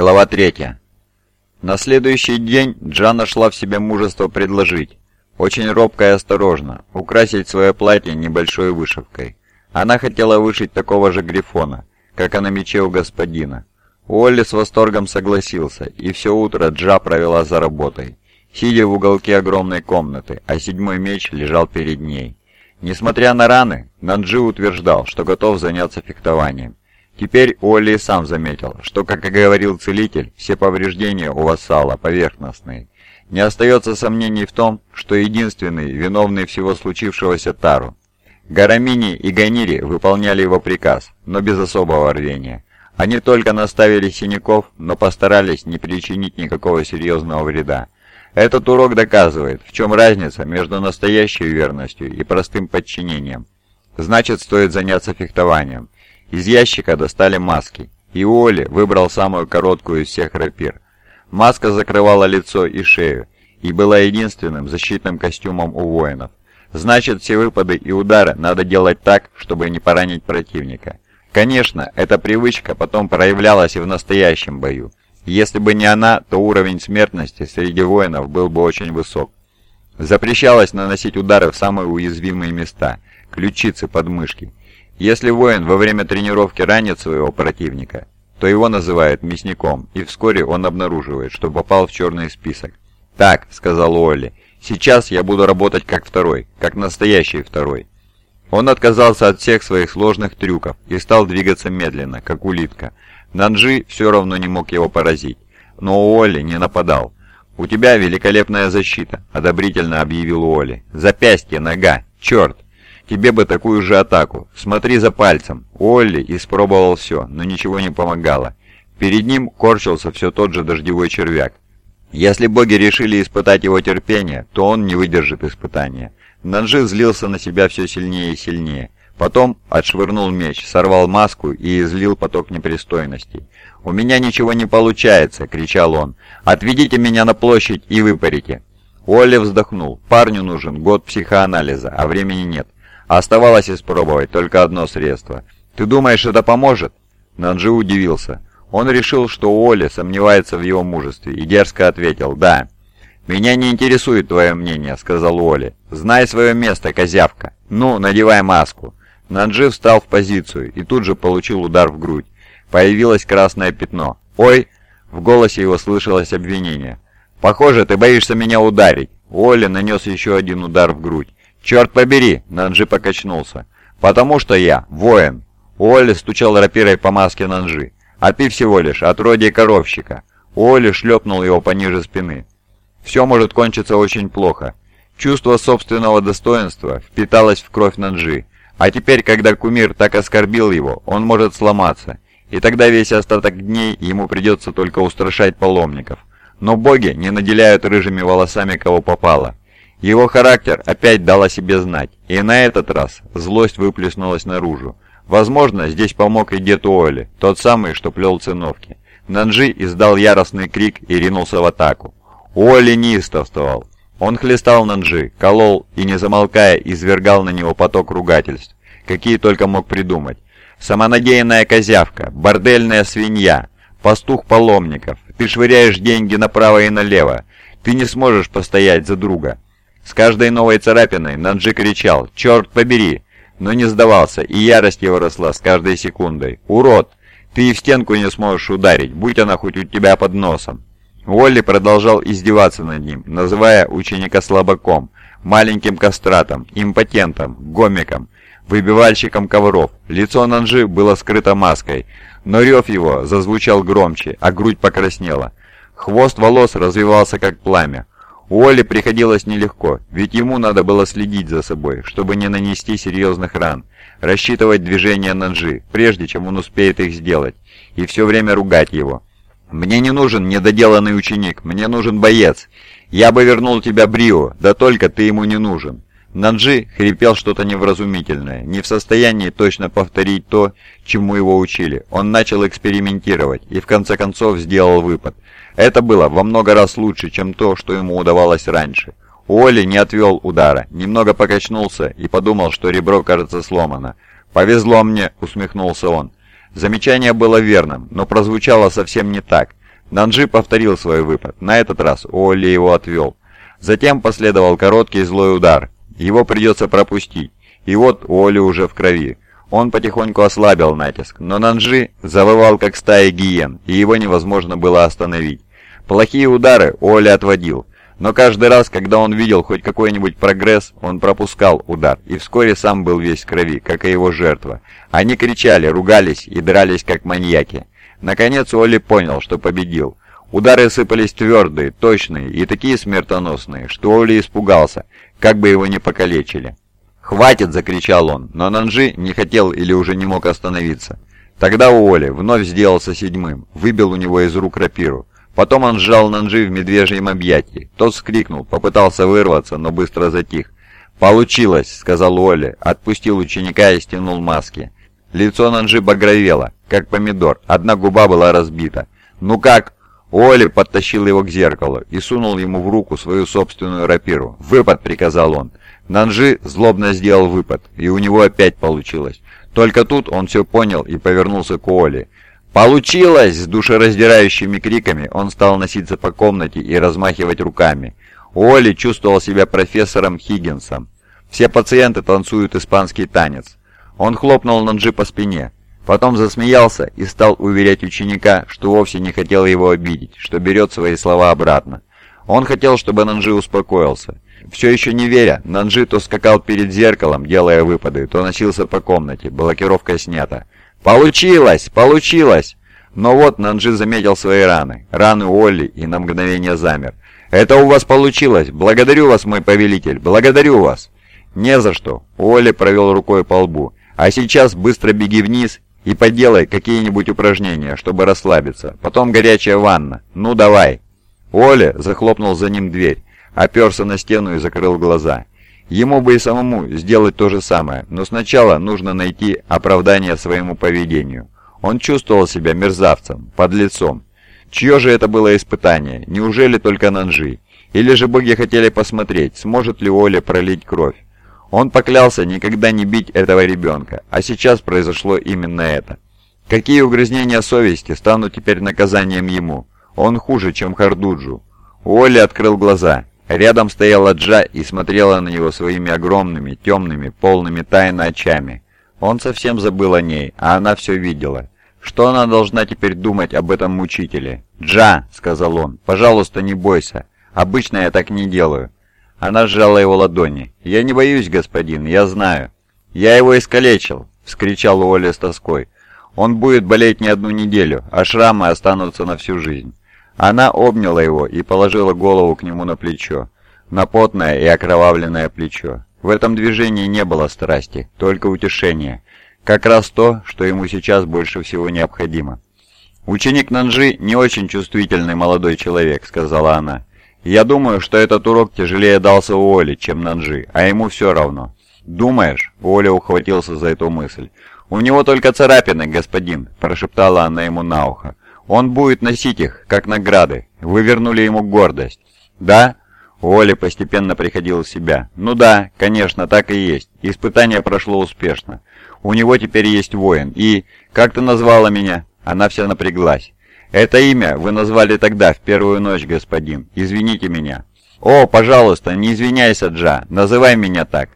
Глава 3. На следующий день Джан нашла в себе мужество предложить, очень робко и осторожно, украсить свое платье небольшой вышивкой. Она хотела вышить такого же грифона, как и на мече у господина. Уолли с восторгом согласился, и все утро Джа провела за работой, сидя в уголке огромной комнаты, а седьмой меч лежал перед ней. Несмотря на раны, Нанджи утверждал, что готов заняться фехтованием. Теперь Олли сам заметил, что, как и говорил целитель, все повреждения у вассала поверхностные. Не остается сомнений в том, что единственный, виновный всего случившегося Тару. Гарамини и Ганири выполняли его приказ, но без особого рвения. Они только наставили синяков, но постарались не причинить никакого серьезного вреда. Этот урок доказывает, в чем разница между настоящей верностью и простым подчинением. Значит, стоит заняться фехтованием. Из ящика достали маски, и Оли выбрал самую короткую из всех рапир. Маска закрывала лицо и шею, и была единственным защитным костюмом у воинов. Значит, все выпады и удары надо делать так, чтобы не поранить противника. Конечно, эта привычка потом проявлялась и в настоящем бою. Если бы не она, то уровень смертности среди воинов был бы очень высок. Запрещалось наносить удары в самые уязвимые места – ключицы, подмышки. Если воин во время тренировки ранит своего противника, то его называют мясником, и вскоре он обнаруживает, что попал в черный список. «Так», — сказал Уолли, — «сейчас я буду работать как второй, как настоящий второй». Он отказался от всех своих сложных трюков и стал двигаться медленно, как улитка. Нанджи все равно не мог его поразить, но Уолли не нападал. «У тебя великолепная защита», — одобрительно объявил Уолли. «Запястье, нога, черт!» Тебе бы такую же атаку. Смотри за пальцем. Олли испробовал все, но ничего не помогало. Перед ним корчился все тот же дождевой червяк. Если боги решили испытать его терпение, то он не выдержит испытания. Нанжи злился на себя все сильнее и сильнее. Потом отшвырнул меч, сорвал маску и излил поток непристойностей. «У меня ничего не получается!» — кричал он. «Отведите меня на площадь и выпарите!» Олли вздохнул. «Парню нужен год психоанализа, а времени нет. Оставалось испробовать только одно средство. «Ты думаешь, это поможет?» Нанджи удивился. Он решил, что Оли сомневается в его мужестве, и дерзко ответил «Да». «Меня не интересует твое мнение», — сказал Оли. «Знай свое место, козявка. Ну, надевай маску». Нанджи встал в позицию и тут же получил удар в грудь. Появилось красное пятно. «Ой!» — в голосе его слышалось обвинение. «Похоже, ты боишься меня ударить». Оли нанес еще один удар в грудь. «Черт побери!» — Нанджи покачнулся. «Потому что я воин!» Уолли стучал рапирой по маске Нанджи. «А ты всего лишь отродье коровщика!» Уолли шлепнул его пониже спины. «Все может кончиться очень плохо. Чувство собственного достоинства впиталось в кровь Нанджи. А теперь, когда кумир так оскорбил его, он может сломаться. И тогда весь остаток дней ему придется только устрашать паломников. Но боги не наделяют рыжими волосами кого попало. Его характер опять дал о себе знать, и на этот раз злость выплеснулась наружу. Возможно, здесь помог и дед Уолли, тот самый, что плел циновки. Нанджи издал яростный крик и ринулся в атаку. Уолли неистовствовал. Он хлестал Нанджи, колол и, не замолкая, извергал на него поток ругательств, какие только мог придумать. Самонадеянная козявка, бордельная свинья, пастух паломников, ты швыряешь деньги направо и налево, ты не сможешь постоять за друга. С каждой новой царапиной Нанджи кричал «Черт побери!», но не сдавался, и ярость его росла с каждой секундой. «Урод! Ты и в стенку не сможешь ударить, будь она хоть у тебя под носом!» Уолли продолжал издеваться над ним, называя ученика слабаком, маленьким кастратом, импотентом, гомиком, выбивальщиком ковров. Лицо Нанжи было скрыто маской, но рев его зазвучал громче, а грудь покраснела. Хвост волос развивался как пламя. Уолли приходилось нелегко, ведь ему надо было следить за собой, чтобы не нанести серьезных ран, рассчитывать движения Нанжи, прежде чем он успеет их сделать, и все время ругать его. «Мне не нужен недоделанный ученик, мне нужен боец. Я бы вернул тебя Брио, да только ты ему не нужен». Нанджи хрипел что-то невразумительное, не в состоянии точно повторить то, чему его учили. Он начал экспериментировать и в конце концов сделал выпад – это было во много раз лучше, чем то, что ему удавалось раньше. Уолли не отвел удара, немного покачнулся и подумал, что ребро, кажется, сломано. «Повезло мне», — усмехнулся он. Замечание было верным, но прозвучало совсем не так. Нанджи повторил свой выпад. На этот раз Уолли его отвел. Затем последовал короткий злой удар. Его придется пропустить. И вот Уолли уже в крови. Он потихоньку ослабил натиск, но Нанджи завывал как стая гиен, и его невозможно было остановить. Плохие удары Уолли отводил, но каждый раз, когда он видел хоть какой-нибудь прогресс, он пропускал удар, и вскоре сам был весь в крови, как и его жертва. Они кричали, ругались и дрались как маньяки. Наконец Уолли понял, что победил. Удары сыпались твердые, точные и такие смертоносные, что Уолли испугался, как бы его не покалечили. «Хватит!» — закричал он, но Нанжи не хотел или уже не мог остановиться. Тогда Уолли вновь сделался седьмым, выбил у него из рук рапиру. Потом он сжал Нанжи в медвежьем объятии. Тот вскрикнул, попытался вырваться, но быстро затих. «Получилось!» — сказал Уолли, отпустил ученика и стянул маски. Лицо Нанжи багровело, как помидор, одна губа была разбита. «Ну как?» Уолли подтащил его к зеркалу и сунул ему в руку свою собственную рапиру. «Выпад!» — приказал он. Нанжи злобно сделал выпад, и у него опять получилось. Только тут он все понял и повернулся к Оле. «Получилось!» С душераздирающими криками он стал носиться по комнате и размахивать руками. Уолли чувствовал себя профессором Хиггинсом. Все пациенты танцуют испанский танец. Он хлопнул Нанжи по спине. Потом засмеялся и стал уверять ученика, что вовсе не хотел его обидеть, что берет свои слова обратно. Он хотел, чтобы Нанжи успокоился. Все еще не веря, Нанжи то скакал перед зеркалом, делая выпады, то носился по комнате, блокировка снята. «Получилось! Получилось!» Но вот Нанжи заметил свои раны, раны Олли и на мгновение замер. «Это у вас получилось! Благодарю вас, мой повелитель! Благодарю вас!» «Не за что!» Олли провел рукой по лбу. «А сейчас быстро беги вниз и поделай какие-нибудь упражнения, чтобы расслабиться. Потом горячая ванна. Ну давай!» Оля захлопнул за ним дверь оперся на стену и закрыл глаза. Ему бы и самому сделать то же самое, но сначала нужно найти оправдание своему поведению. Он чувствовал себя мерзавцем, подлецом. Чье же это было испытание? Неужели только Нанжи? Или же боги хотели посмотреть, сможет ли Оля пролить кровь? Он поклялся никогда не бить этого ребенка, а сейчас произошло именно это. Какие угрызнения совести станут теперь наказанием ему? Он хуже, чем Хардуджу. Уолли открыл глаза. Рядом стояла Джа и смотрела на него своими огромными, темными, полными тайны очами. Он совсем забыл о ней, а она все видела. Что она должна теперь думать об этом мучителе? «Джа», — сказал он, — «пожалуйста, не бойся. Обычно я так не делаю». Она сжала его ладони. «Я не боюсь, господин, я знаю». «Я его искалечил», — вскричал Уолли с тоской. «Он будет болеть не одну неделю, а шрамы останутся на всю жизнь». Она обняла его и положила голову к нему на плечо, на потное и окровавленное плечо. В этом движении не было страсти, только утешение. Как раз то, что ему сейчас больше всего необходимо. «Ученик Нанжи не очень чувствительный молодой человек», — сказала она. «Я думаю, что этот урок тяжелее дался Уоле, чем Нанжи, а ему все равно». «Думаешь?» — Уоля ухватился за эту мысль. «У него только царапины, господин», — прошептала она ему на ухо. Он будет носить их, как награды. Вы вернули ему гордость. Да? Оля постепенно приходил в себя. Ну да, конечно, так и есть. Испытание прошло успешно. У него теперь есть воин. И... Как ты назвала меня? Она вся напряглась. Это имя вы назвали тогда, в первую ночь, господин. Извините меня. О, пожалуйста, не извиняйся, Джа. Называй меня так.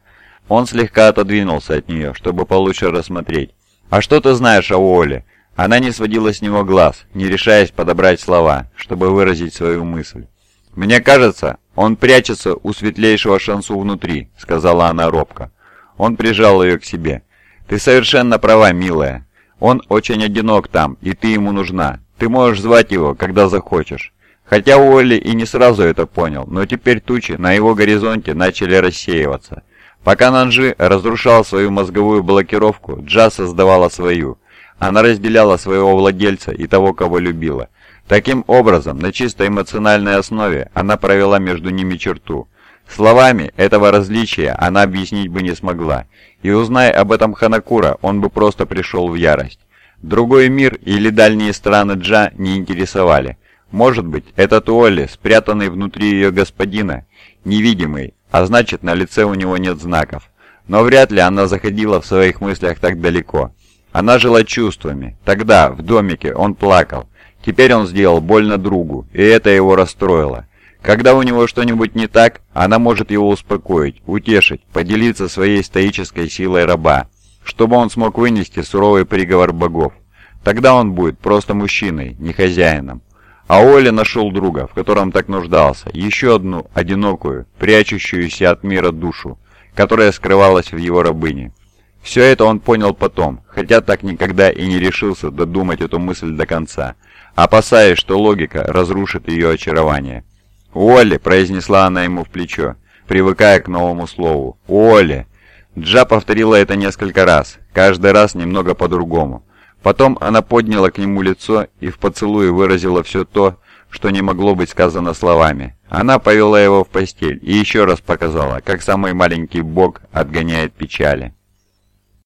Он слегка отодвинулся от нее, чтобы получше рассмотреть. «А что ты знаешь о Уолле? Она не сводила с него глаз, не решаясь подобрать слова, чтобы выразить свою мысль. «Мне кажется, он прячется у светлейшего шансу внутри», — сказала она робко. Он прижал ее к себе. «Ты совершенно права, милая. Он очень одинок там, и ты ему нужна. Ты можешь звать его, когда захочешь». Хотя Уолли и не сразу это понял, но теперь тучи на его горизонте начали рассеиваться. Пока Нанжи разрушал свою мозговую блокировку, Джа создавала свою — она разделяла своего владельца и того, кого любила. Таким образом, на чисто эмоциональной основе она провела между ними черту. Словами этого различия она объяснить бы не смогла, и узная об этом Ханакура, он бы просто пришел в ярость. Другой мир или дальние страны Джа не интересовали. Может быть, этот Уолли, спрятанный внутри ее господина, невидимый, а значит на лице у него нет знаков. Но вряд ли она заходила в своих мыслях так далеко. Она жила чувствами. Тогда, в домике, он плакал. Теперь он сделал больно другу, и это его расстроило. Когда у него что-нибудь не так, она может его успокоить, утешить, поделиться своей стоической силой раба, чтобы он смог вынести суровый приговор богов. Тогда он будет просто мужчиной, не хозяином. А Оля нашел друга, в котором так нуждался, еще одну одинокую, прячущуюся от мира душу, которая скрывалась в его рабыне. Все это он понял потом, хотя так никогда и не решился додумать эту мысль до конца, опасаясь, что логика разрушит ее очарование. «Уолли!» – произнесла она ему в плечо, привыкая к новому слову. «Уолли!» Джа повторила это несколько раз, каждый раз немного по-другому. Потом она подняла к нему лицо и в поцелуе выразила все то, что не могло быть сказано словами. Она повела его в постель и еще раз показала, как самый маленький бог отгоняет печали.